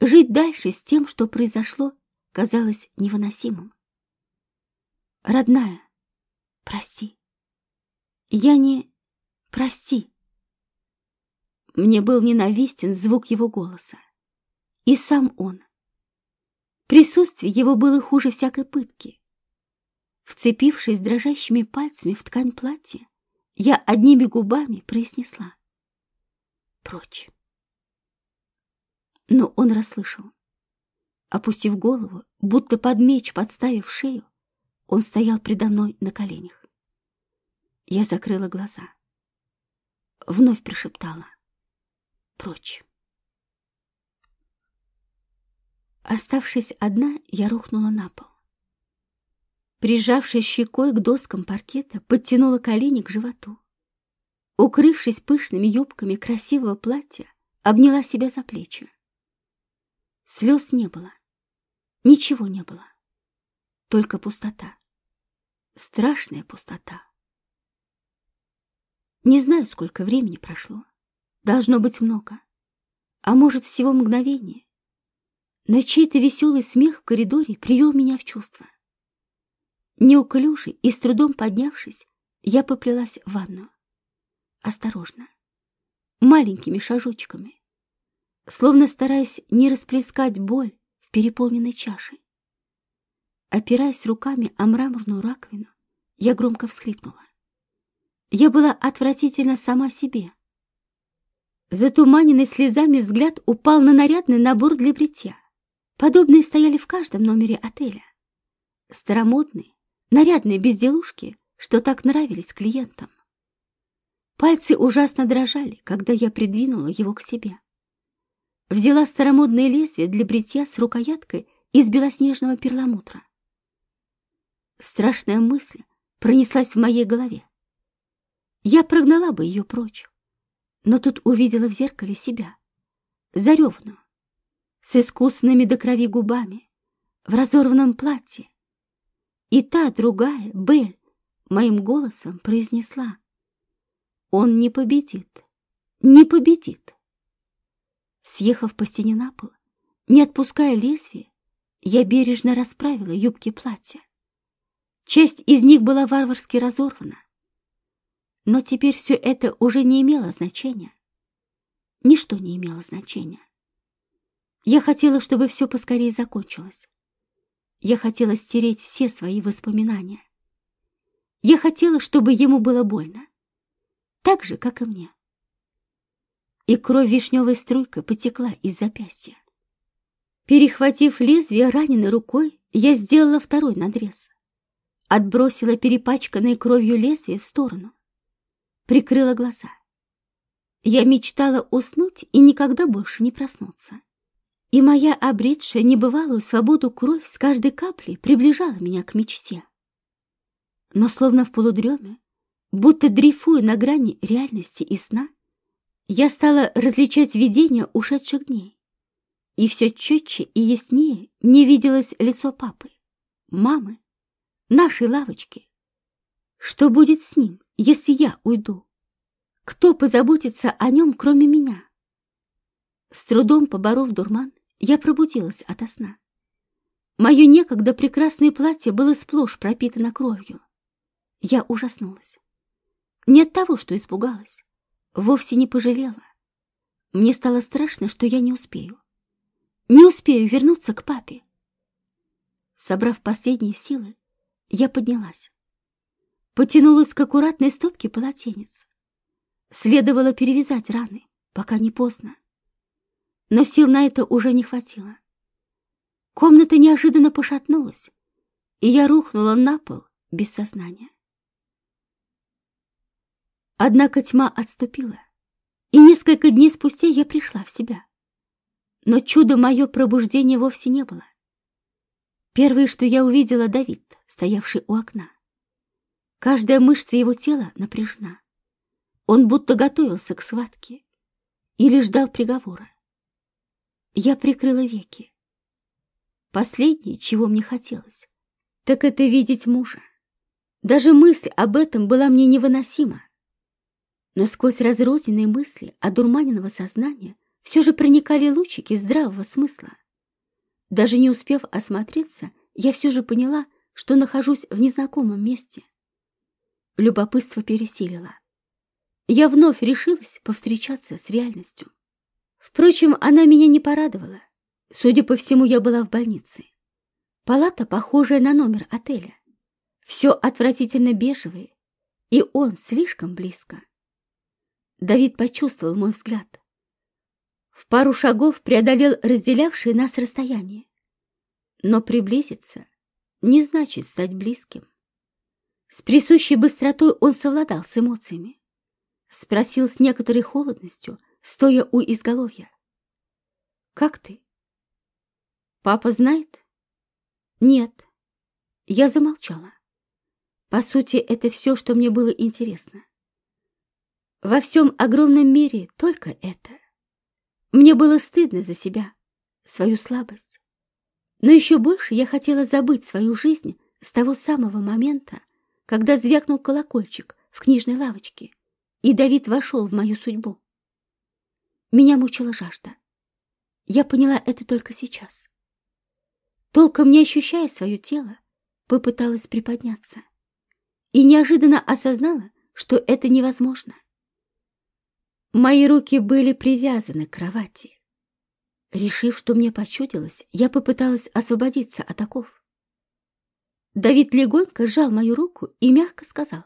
Жить дальше с тем, что произошло, казалось невыносимым. Родная, прости. Я не... Прости. Мне был ненавистен звук его голоса. И сам он. Присутствие его было хуже всякой пытки. Вцепившись дрожащими пальцами в ткань платья, я одними губами произнесла «Прочь». Но он расслышал. Опустив голову, будто под меч подставив шею, он стоял предо мной на коленях. Я закрыла глаза. Вновь прошептала. Прочь. Оставшись одна, я рухнула на пол. Прижавшись щекой к доскам паркета, подтянула колени к животу. Укрывшись пышными юбками красивого платья, обняла себя за плечи. Слез не было. Ничего не было. Только пустота. Страшная пустота. Не знаю, сколько времени прошло. Должно быть много. А может, всего мгновение. Но чей-то веселый смех в коридоре привел меня в чувство. Неуклюже и с трудом поднявшись, я поплелась в ванну. Осторожно. Маленькими шажочками. Словно стараясь не расплескать боль в переполненной чаше. Опираясь руками о мраморную раковину, я громко всхлипнула. Я была отвратительно сама себе. Затуманенный слезами взгляд упал на нарядный набор для бритья. Подобные стояли в каждом номере отеля. Старомодные, нарядные безделушки, что так нравились клиентам. Пальцы ужасно дрожали, когда я придвинула его к себе. Взяла старомодное лезвие для бритья с рукояткой из белоснежного перламутра. Страшная мысль пронеслась в моей голове. Я прогнала бы ее прочь, но тут увидела в зеркале себя, заревную, с искусными до крови губами, в разорванном платье. И та другая, Бель, моим голосом произнесла, «Он не победит, не победит». Съехав по стене на пол, не отпуская лезвие, я бережно расправила юбки платья. Часть из них была варварски разорвана. Но теперь все это уже не имело значения. Ничто не имело значения. Я хотела, чтобы все поскорее закончилось. Я хотела стереть все свои воспоминания. Я хотела, чтобы ему было больно. Так же, как и мне. И кровь вишневой струйкой потекла из запястья. Перехватив лезвие раненой рукой, я сделала второй надрез отбросила перепачканное кровью лезвие в сторону, прикрыла глаза. Я мечтала уснуть и никогда больше не проснуться. И моя обретшая небывалую свободу кровь с каждой каплей приближала меня к мечте. Но словно в полудреме, будто дрейфуя на грани реальности и сна, я стала различать видения ушедших дней. И все четче и яснее мне виделось лицо папы, мамы, нашей лавочки. Что будет с ним, если я уйду? Кто позаботится о нем, кроме меня? С трудом поборов дурман, я пробудилась ото сна. Мое некогда прекрасное платье было сплошь пропитано кровью. Я ужаснулась. Не от того, что испугалась, вовсе не пожалела. Мне стало страшно, что я не успею. Не успею вернуться к папе. Собрав последние силы, я поднялась. Потянулась к аккуратной стопке полотенец. Следовало перевязать раны, пока не поздно. но сил на это уже не хватило. Комната неожиданно пошатнулась, и я рухнула на пол без сознания. Однако тьма отступила, и несколько дней спустя я пришла в себя. Но чудо мое пробуждения вовсе не было. Первое, что я увидела, Давид, стоявший у окна. Каждая мышца его тела напряжена. Он будто готовился к схватке или ждал приговора. Я прикрыла веки. Последнее, чего мне хотелось, так это видеть мужа. Даже мысль об этом была мне невыносима. Но сквозь разрозненные мысли одурманенного сознания все же проникали лучики здравого смысла. Даже не успев осмотреться, я все же поняла, что нахожусь в незнакомом месте. Любопытство пересилило. Я вновь решилась повстречаться с реальностью. Впрочем, она меня не порадовала. Судя по всему, я была в больнице. Палата, похожая на номер отеля. Все отвратительно бежевое, и он слишком близко. Давид почувствовал мой взгляд. В пару шагов преодолел разделявшее нас расстояние. Но приблизиться не значит стать близким. С присущей быстротой он совладал с эмоциями. Спросил с некоторой холодностью, стоя у изголовья. «Как ты?» «Папа знает?» «Нет». Я замолчала. По сути, это все, что мне было интересно. Во всем огромном мире только это. Мне было стыдно за себя, свою слабость. Но еще больше я хотела забыть свою жизнь с того самого момента, когда звякнул колокольчик в книжной лавочке, и Давид вошел в мою судьбу. Меня мучила жажда. Я поняла это только сейчас. Толком не ощущая свое тело, попыталась приподняться и неожиданно осознала, что это невозможно. Мои руки были привязаны к кровати. Решив, что мне почудилось, я попыталась освободиться от оков. Давид легонько сжал мою руку и мягко сказал,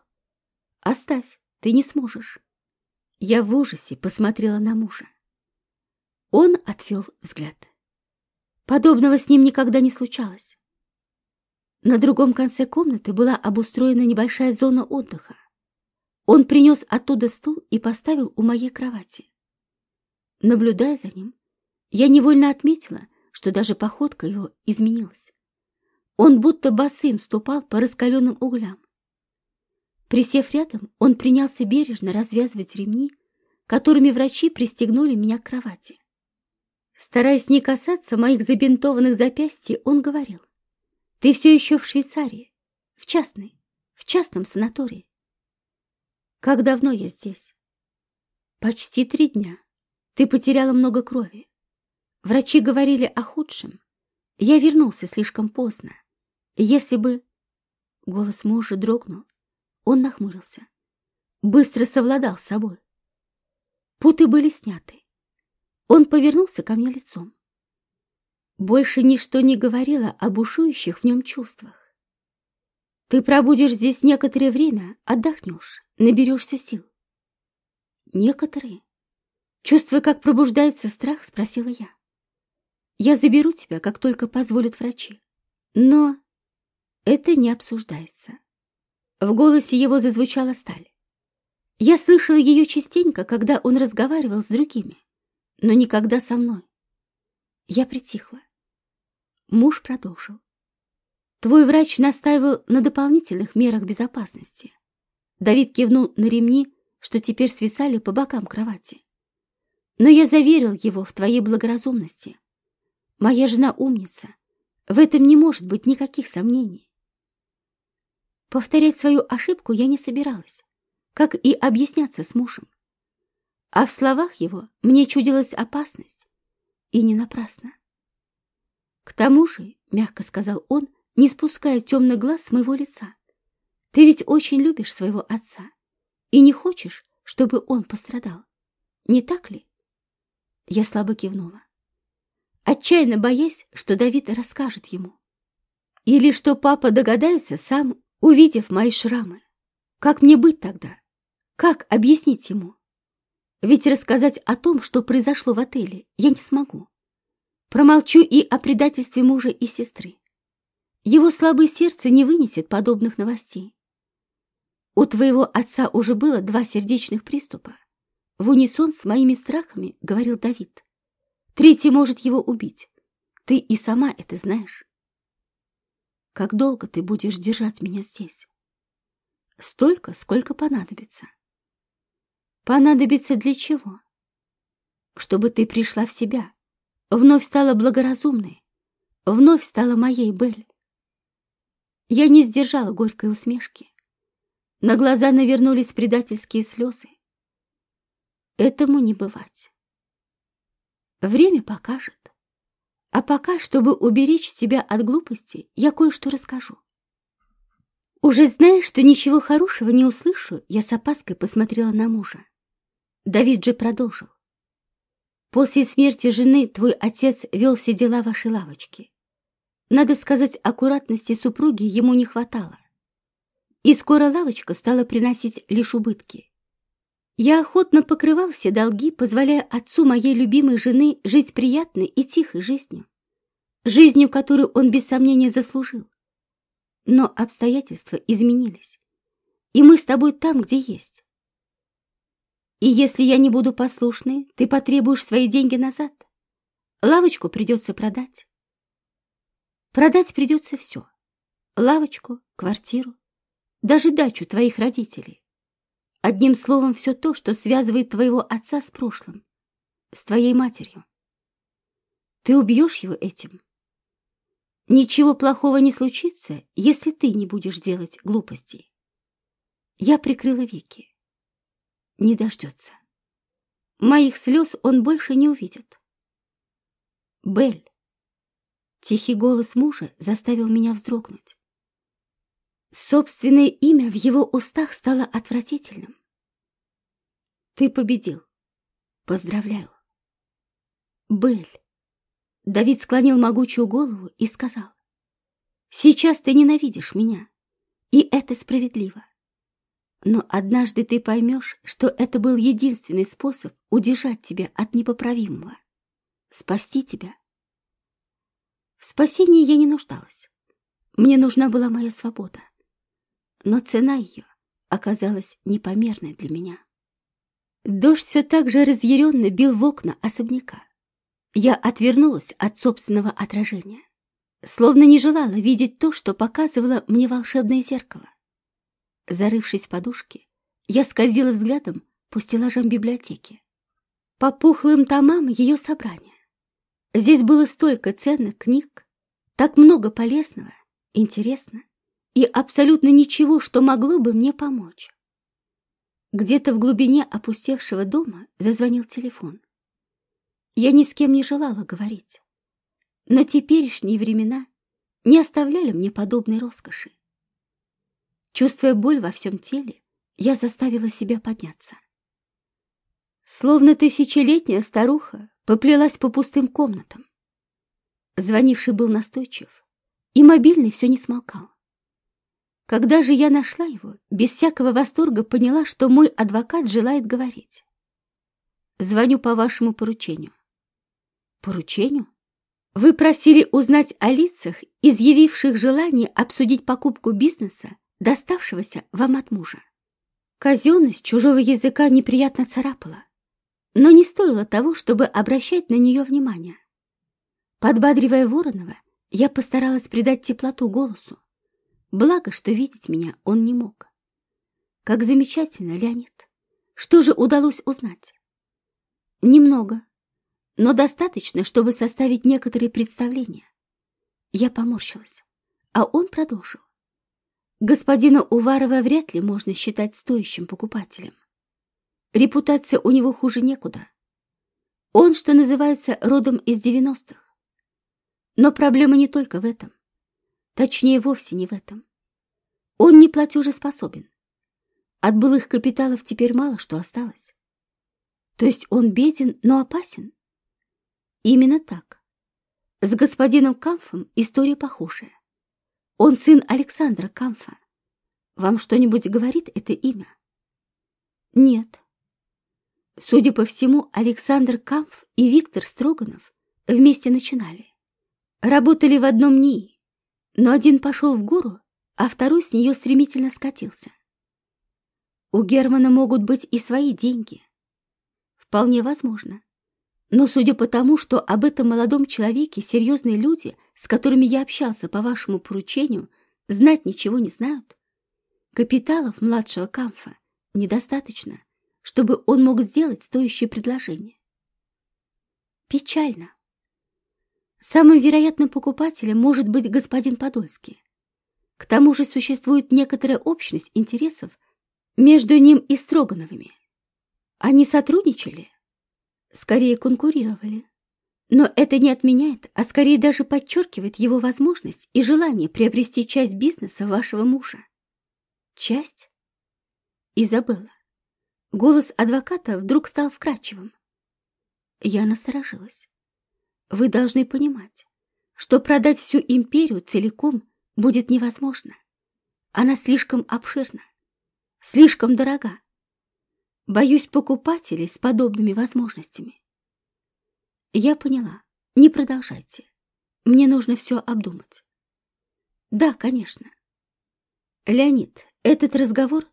«Оставь, ты не сможешь». Я в ужасе посмотрела на мужа. Он отвел взгляд. Подобного с ним никогда не случалось. На другом конце комнаты была обустроена небольшая зона отдыха. Он принес оттуда стул и поставил у моей кровати. Наблюдая за ним, я невольно отметила, что даже походка его изменилась. Он будто босым ступал по раскаленным углям. Присев рядом, он принялся бережно развязывать ремни, которыми врачи пристегнули меня к кровати. Стараясь не касаться моих забинтованных запястий, он говорил, «Ты все еще в Швейцарии, в частной, в частном санатории. Как давно я здесь? Почти три дня. Ты потеряла много крови. Врачи говорили о худшем. Я вернулся слишком поздно. Если бы... Голос мужа дрогнул. Он нахмурился. Быстро совладал с собой. Путы были сняты. Он повернулся ко мне лицом. Больше ничто не говорило об бушующих в нем чувствах. Ты пробудешь здесь некоторое время, отдохнешь, наберешься сил. Некоторые? Чувствуя, как пробуждается страх, спросила я. Я заберу тебя, как только позволят врачи. Но это не обсуждается. В голосе его зазвучала сталь. Я слышала ее частенько, когда он разговаривал с другими, но никогда со мной. Я притихла. Муж продолжил. Твой врач настаивал на дополнительных мерах безопасности. Давид кивнул на ремни, что теперь свисали по бокам кровати. Но я заверил его в твоей благоразумности. Моя жена умница. В этом не может быть никаких сомнений. Повторять свою ошибку я не собиралась, как и объясняться с мужем. А в словах его мне чудилась опасность, и не напрасно. К тому же, мягко сказал он, — не спуская темный глаз с моего лица. Ты ведь очень любишь своего отца и не хочешь, чтобы он пострадал. Не так ли? Я слабо кивнула, отчаянно боясь, что Давид расскажет ему. Или что папа догадается сам, увидев мои шрамы. Как мне быть тогда? Как объяснить ему? Ведь рассказать о том, что произошло в отеле, я не смогу. Промолчу и о предательстве мужа и сестры. Его слабое сердце не вынесет подобных новостей. У твоего отца уже было два сердечных приступа. В унисон с моими страхами, говорил Давид. Третий может его убить. Ты и сама это знаешь. Как долго ты будешь держать меня здесь? Столько, сколько понадобится. Понадобится для чего? Чтобы ты пришла в себя, вновь стала благоразумной, вновь стала моей Бель. Я не сдержала горькой усмешки. На глаза навернулись предательские слезы. Этому не бывать. Время покажет. А пока, чтобы уберечь тебя от глупости, я кое-что расскажу. Уже зная, что ничего хорошего не услышу, я с опаской посмотрела на мужа. Давид же продолжил. После смерти жены твой отец вел все дела вашей лавочки. Надо сказать, аккуратности супруги ему не хватало. И скоро лавочка стала приносить лишь убытки. Я охотно покрывал все долги, позволяя отцу моей любимой жены жить приятной и тихой жизнью. Жизнью, которую он без сомнения заслужил. Но обстоятельства изменились. И мы с тобой там, где есть. И если я не буду послушной, ты потребуешь свои деньги назад. Лавочку придется продать. Продать придется все. Лавочку, квартиру, даже дачу твоих родителей. Одним словом, все то, что связывает твоего отца с прошлым, с твоей матерью. Ты убьешь его этим. Ничего плохого не случится, если ты не будешь делать глупостей. Я прикрыла веки. Не дождется. Моих слез он больше не увидит. Бель. Тихий голос мужа заставил меня вздрогнуть. Собственное имя в его устах стало отвратительным. Ты победил. Поздравляю. Бель. Давид склонил могучую голову и сказал, «Сейчас ты ненавидишь меня, и это справедливо. Но однажды ты поймешь, что это был единственный способ удержать тебя от непоправимого, спасти тебя. В спасении я не нуждалась. Мне нужна была моя свобода но цена ее оказалась непомерной для меня. Дождь все так же разъяренно бил в окна особняка. Я отвернулась от собственного отражения, словно не желала видеть то, что показывало мне волшебное зеркало. Зарывшись в подушки, я скользила взглядом по стеллажам библиотеки, по пухлым томам ее собрания. Здесь было столько ценных книг, так много полезного, интересного и абсолютно ничего, что могло бы мне помочь. Где-то в глубине опустевшего дома зазвонил телефон. Я ни с кем не желала говорить, но теперешние времена не оставляли мне подобной роскоши. Чувствуя боль во всем теле, я заставила себя подняться. Словно тысячелетняя старуха поплелась по пустым комнатам. Звонивший был настойчив, и мобильный все не смолкал. Когда же я нашла его, без всякого восторга поняла, что мой адвокат желает говорить. Звоню по вашему поручению. Поручению? Вы просили узнать о лицах, изъявивших желание обсудить покупку бизнеса, доставшегося вам от мужа. Казенность чужого языка неприятно царапала, но не стоило того, чтобы обращать на нее внимание. Подбадривая Воронова, я постаралась придать теплоту голосу. Благо, что видеть меня он не мог. Как замечательно, Леонид. Что же удалось узнать? Немного, но достаточно, чтобы составить некоторые представления. Я поморщилась, а он продолжил. Господина Уварова вряд ли можно считать стоящим покупателем. Репутация у него хуже некуда. Он, что называется, родом из девяностых. Но проблема не только в этом. Точнее, вовсе не в этом. Он не платежеспособен. От былых капиталов теперь мало что осталось. То есть он беден, но опасен? Именно так. С господином Камфом история похожая. Он сын Александра Камфа. Вам что-нибудь говорит это имя? Нет. Судя по всему, Александр Камф и Виктор Строганов вместе начинали. Работали в одном НИИ, но один пошел в гору, а второй с нее стремительно скатился. У Германа могут быть и свои деньги. Вполне возможно. Но судя по тому, что об этом молодом человеке серьезные люди, с которыми я общался по вашему поручению, знать ничего не знают, капиталов младшего Камфа недостаточно чтобы он мог сделать стоящее предложение. Печально. Самым вероятным покупателем может быть господин Подольский. К тому же существует некоторая общность интересов между ним и Строгановыми. Они сотрудничали? Скорее конкурировали. Но это не отменяет, а скорее даже подчеркивает его возможность и желание приобрести часть бизнеса вашего мужа. Часть? Изабелла. Голос адвоката вдруг стал вкрадчивым. Я насторожилась. Вы должны понимать, что продать всю империю целиком будет невозможно. Она слишком обширна, слишком дорога. Боюсь покупателей с подобными возможностями. Я поняла. Не продолжайте. Мне нужно все обдумать. Да, конечно. Леонид, этот разговор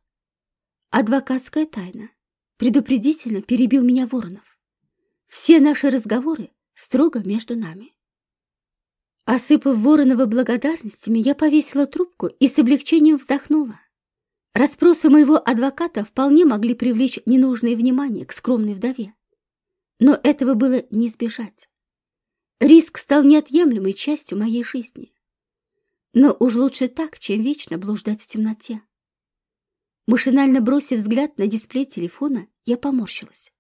Адвокатская тайна. Предупредительно перебил меня Воронов. Все наши разговоры строго между нами. Осыпав Воронова благодарностями, я повесила трубку и с облегчением вздохнула. Распросы моего адвоката вполне могли привлечь ненужное внимание к скромной вдове. Но этого было не избежать. Риск стал неотъемлемой частью моей жизни. Но уж лучше так, чем вечно блуждать в темноте. Машинально бросив взгляд на дисплей телефона, я поморщилась.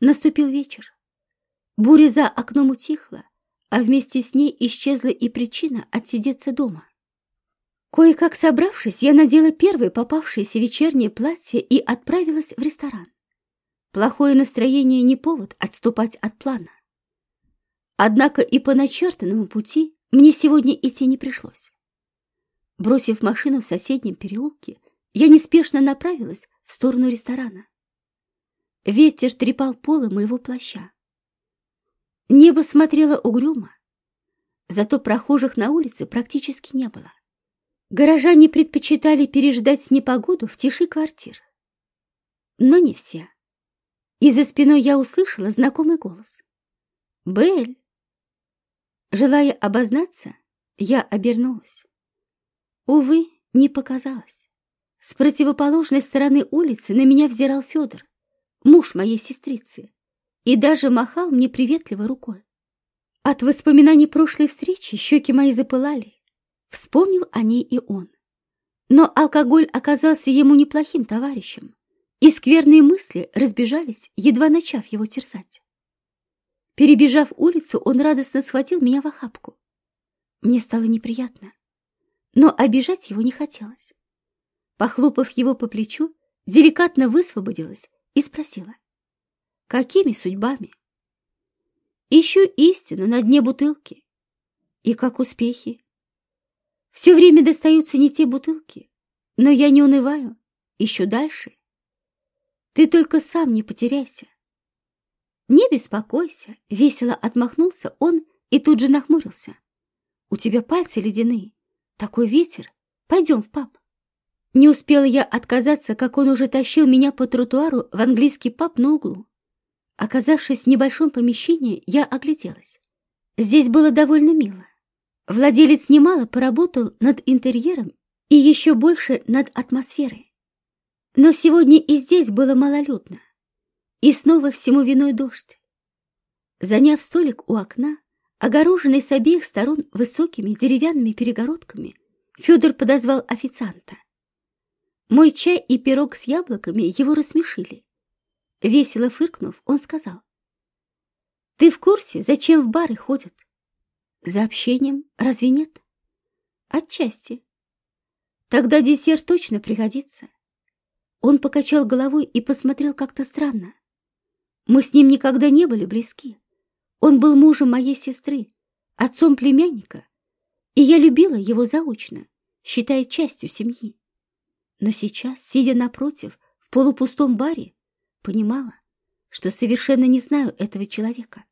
Наступил вечер. Буря за окном утихла, а вместе с ней исчезла и причина отсидеться дома. Кое-как собравшись, я надела первое попавшееся вечернее платье и отправилась в ресторан. Плохое настроение не повод отступать от плана. Однако и по начертанному пути мне сегодня идти не пришлось. Бросив машину в соседнем переулке, я неспешно направилась в сторону ресторана. Ветер трепал полы моего плаща. Небо смотрело угрюмо, зато прохожих на улице практически не было. Горожане предпочитали переждать непогоду в тиши квартир. Но не все. И за спиной я услышала знакомый голос. «Белль!» Желая обознаться, я обернулась. Увы, не показалось. С противоположной стороны улицы на меня взирал Федор, муж моей сестрицы, и даже махал мне приветливо рукой. От воспоминаний прошлой встречи щеки мои запылали. Вспомнил о ней и он. Но алкоголь оказался ему неплохим товарищем, и скверные мысли разбежались, едва начав его терзать. Перебежав улицу, он радостно схватил меня в охапку. Мне стало неприятно, но обижать его не хотелось. Похлопав его по плечу, деликатно высвободилась и спросила. «Какими судьбами?» «Ищу истину на дне бутылки». «И как успехи?» «Все время достаются не те бутылки, но я не унываю, ищу дальше. Ты только сам не потеряйся». «Не беспокойся», — весело отмахнулся он и тут же нахмурился. «У тебя пальцы ледяные, такой ветер, пойдем в паб». Не успела я отказаться, как он уже тащил меня по тротуару в английский паб на углу. Оказавшись в небольшом помещении, я огляделась. Здесь было довольно мило. Владелец немало поработал над интерьером и еще больше над атмосферой. Но сегодня и здесь было малолюдно. И снова всему виной дождь. Заняв столик у окна, огороженный с обеих сторон высокими деревянными перегородками, Федор подозвал официанта. Мой чай и пирог с яблоками его рассмешили. Весело фыркнув, он сказал. «Ты в курсе, зачем в бары ходят? За общением разве нет?» «Отчасти. Тогда десерт точно пригодится». Он покачал головой и посмотрел как-то странно. Мы с ним никогда не были близки. Он был мужем моей сестры, отцом племянника, и я любила его заочно, считая частью семьи. Но сейчас, сидя напротив, в полупустом баре, понимала, что совершенно не знаю этого человека.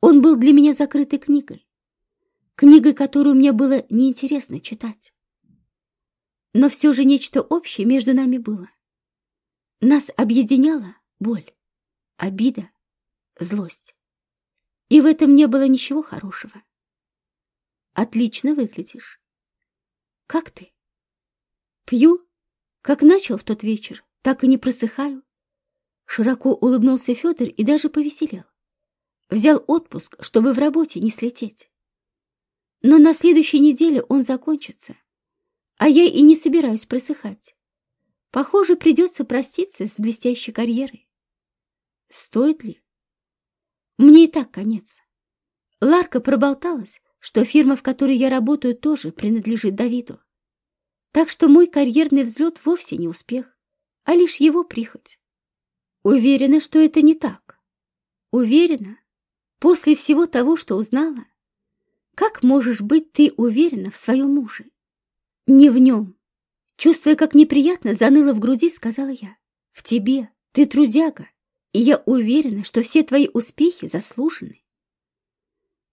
Он был для меня закрытой книгой, книгой, которую мне было неинтересно читать. Но все же нечто общее между нами было. Нас объединяла боль, обида, злость. И в этом не было ничего хорошего. Отлично выглядишь. Как ты? Пью, как начал в тот вечер, так и не просыхаю. Широко улыбнулся Федор и даже повеселел. Взял отпуск, чтобы в работе не слететь. Но на следующей неделе он закончится, а я и не собираюсь просыхать. Похоже, придется проститься с блестящей карьерой. Стоит ли? Мне и так конец. Ларка проболталась, что фирма, в которой я работаю, тоже принадлежит Давиду. Так что мой карьерный взлет вовсе не успех, а лишь его прихоть. Уверена, что это не так. Уверена, после всего того, что узнала, как можешь быть ты уверена в своем муже? Не в нем. Чувствуя, как неприятно заныло в груди, сказала я. В тебе, ты трудяга, и я уверена, что все твои успехи заслужены.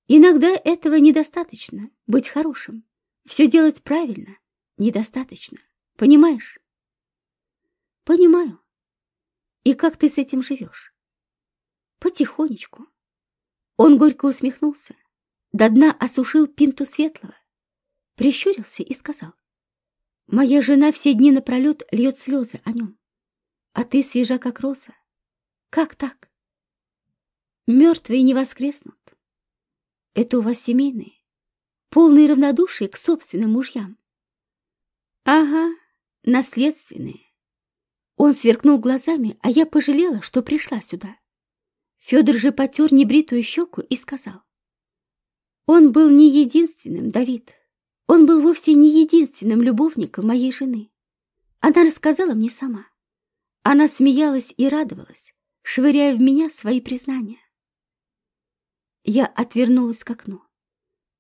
Иногда этого недостаточно, быть хорошим. Все делать правильно недостаточно. Понимаешь? Понимаю. И как ты с этим живешь? Потихонечку. Он горько усмехнулся, до дна осушил пинту светлого, прищурился и сказал. Моя жена все дни напролет льет слезы о нем, а ты свежа, как роза. Как так? Мертвые не воскреснут. Это у вас семейные, полные равнодушие к собственным мужьям. Ага, наследственные. Он сверкнул глазами, а я пожалела, что пришла сюда. Федор же потер небритую щеку и сказал. Он был не единственным, Давид. Он был вовсе не единственным любовником моей жены. Она рассказала мне сама. Она смеялась и радовалась, швыряя в меня свои признания. Я отвернулась к окну.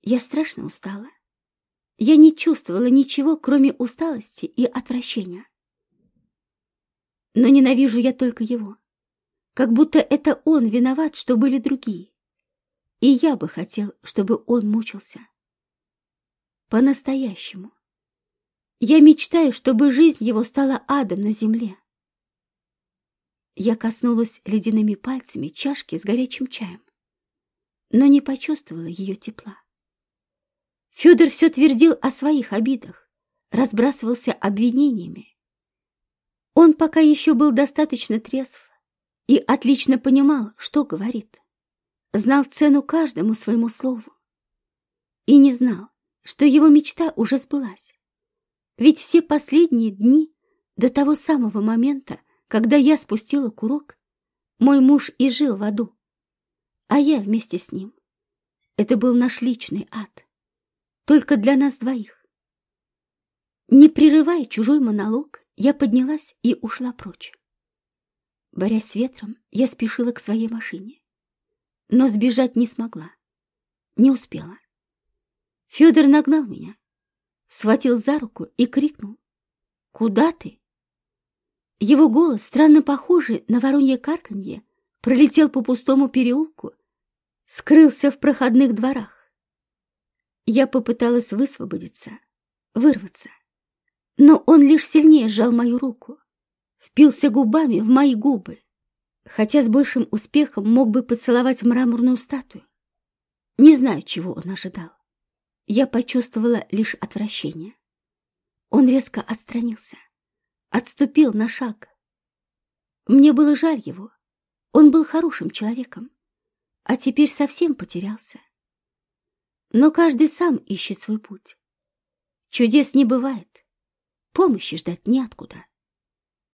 Я страшно устала. Я не чувствовала ничего, кроме усталости и отвращения. Но ненавижу я только его. Как будто это он виноват, что были другие. И я бы хотел, чтобы он мучился. По-настоящему. Я мечтаю, чтобы жизнь его стала адом на земле. Я коснулась ледяными пальцами чашки с горячим чаем, но не почувствовала ее тепла. Федор все твердил о своих обидах, разбрасывался обвинениями. Он пока еще был достаточно трезв и отлично понимал, что говорит. Знал цену каждому своему слову. И не знал, что его мечта уже сбылась. Ведь все последние дни до того самого момента, когда я спустила курок, мой муж и жил в аду, а я вместе с ним. Это был наш личный ад только для нас двоих. Не прерывая чужой монолог, я поднялась и ушла прочь. Борясь с ветром, я спешила к своей машине. Но сбежать не смогла. Не успела. Федор нагнал меня, схватил за руку и крикнул. «Куда ты?» Его голос, странно похожий на воронье карканье, пролетел по пустому переулку, скрылся в проходных дворах. Я попыталась высвободиться, вырваться. Но он лишь сильнее сжал мою руку, впился губами в мои губы, хотя с большим успехом мог бы поцеловать мраморную статую. Не знаю, чего он ожидал. Я почувствовала лишь отвращение. Он резко отстранился, отступил на шаг. Мне было жаль его. Он был хорошим человеком, а теперь совсем потерялся. Но каждый сам ищет свой путь. Чудес не бывает. Помощи ждать неоткуда.